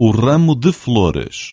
o ramo de flores.